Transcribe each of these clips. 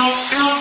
Tchau.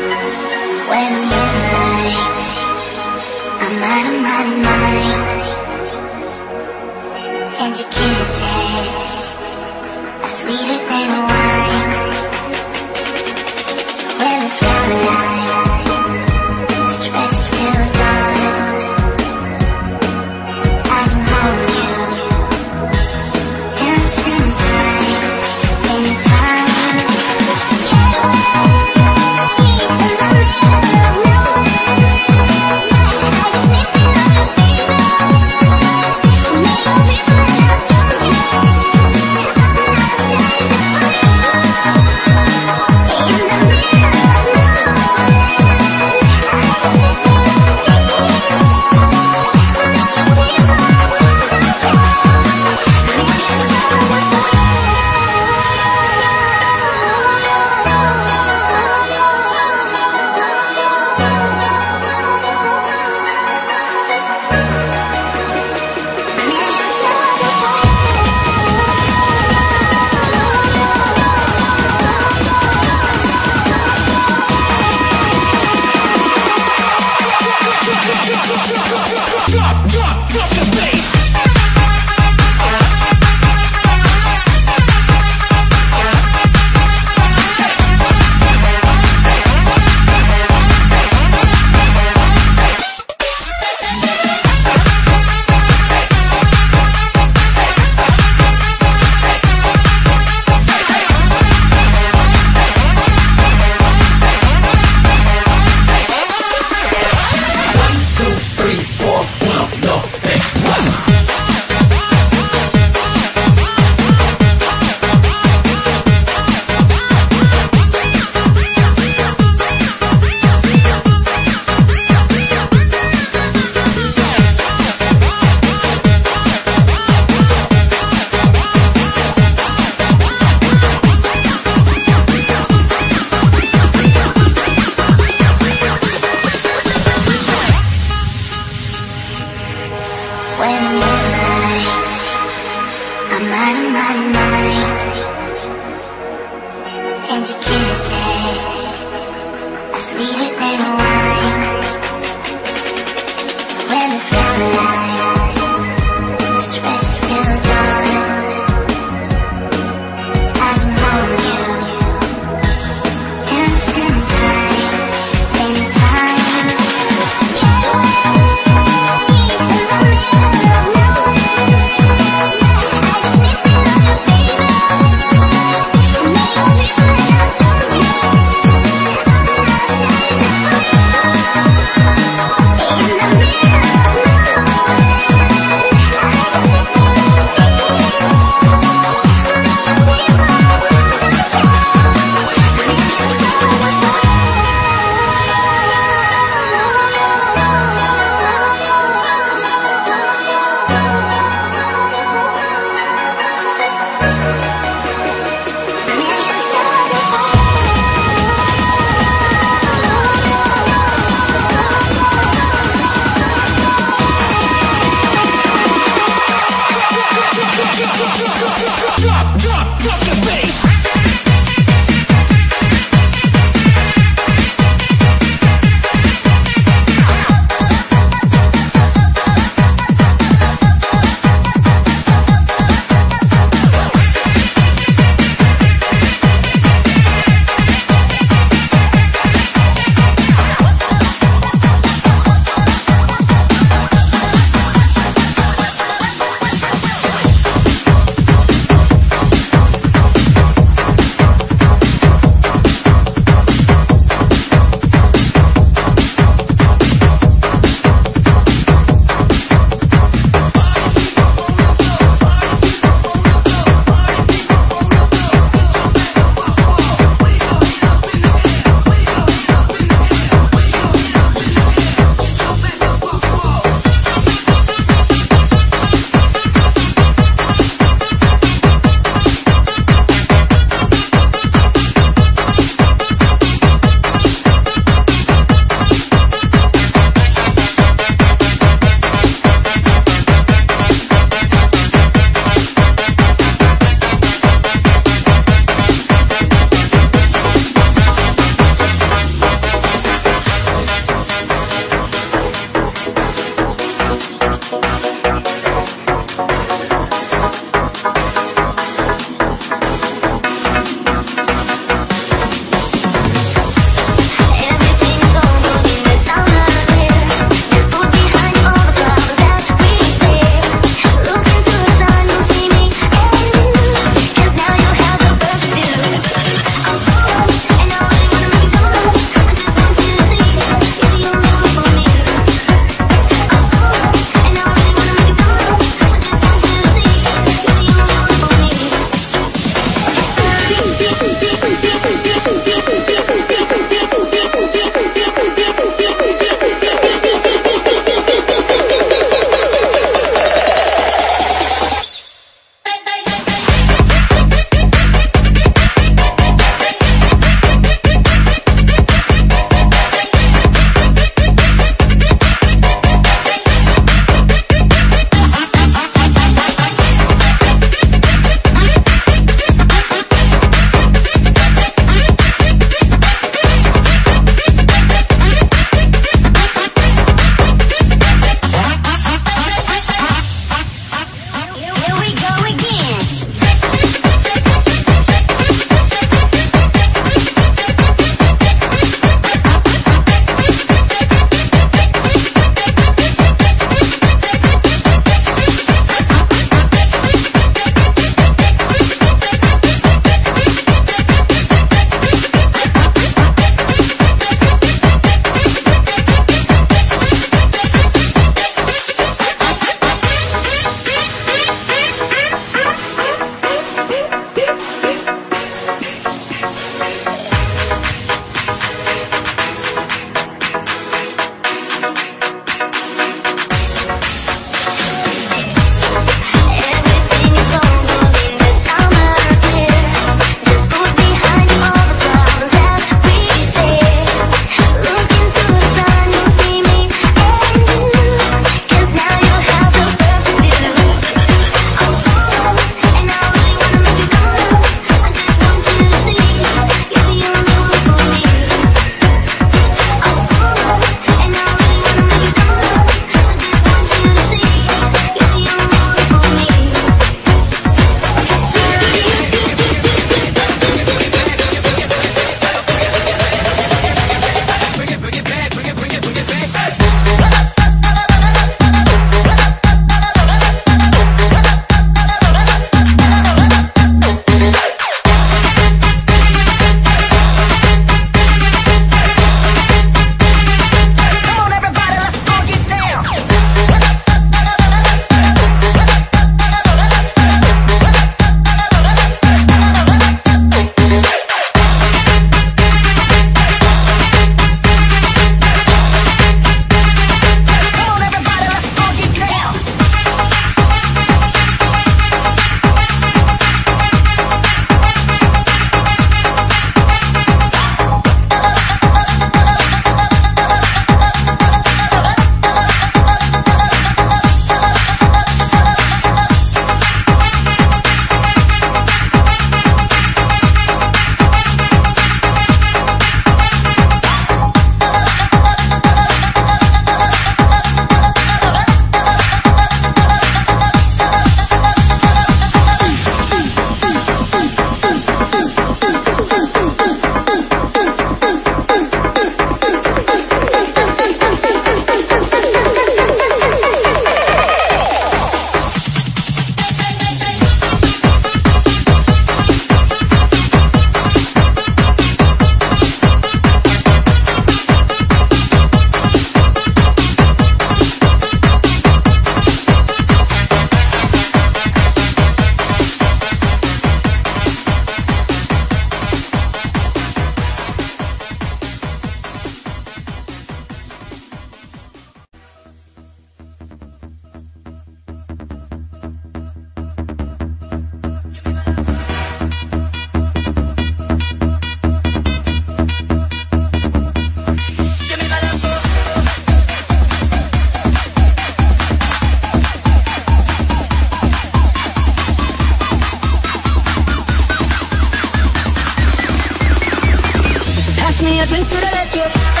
Me a drink to the left,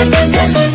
Yeah, yeah, yeah.